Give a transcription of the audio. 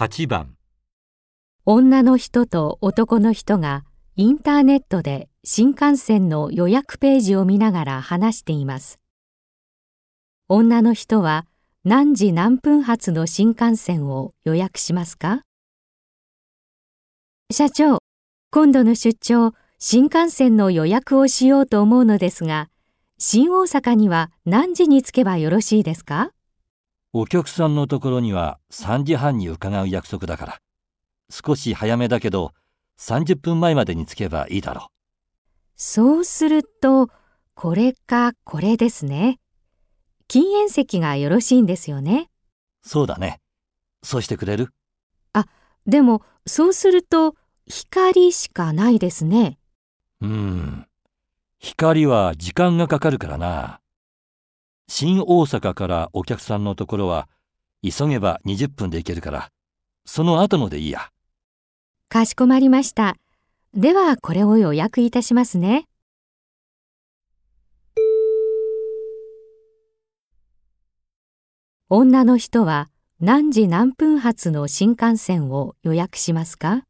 8番女の人と男の人がインターネットで新幹線の予約ページを見ながら話しています。女の人は何時何分発の新幹線を予約しますか？社長、今度の出張、新幹線の予約をしようと思うのですが、新大阪には何時に着けばよろしいですか？お客さんのところには3時半に伺う約束だから。少し早めだけど、30分前までに着けばいいだろそうすると、これかこれですね。禁煙席がよろしいんですよね。う。そうだね。そうしてくれる？でも、そうすると、光しかないですね。うーん。光は時間がかかるからな。新大阪からお客さんのところは、急げば20分で行けるから、その後のでいいや。かしこまりました。では、これを予約いたしますね。女の人は何時何分発の新幹線を予約しますか？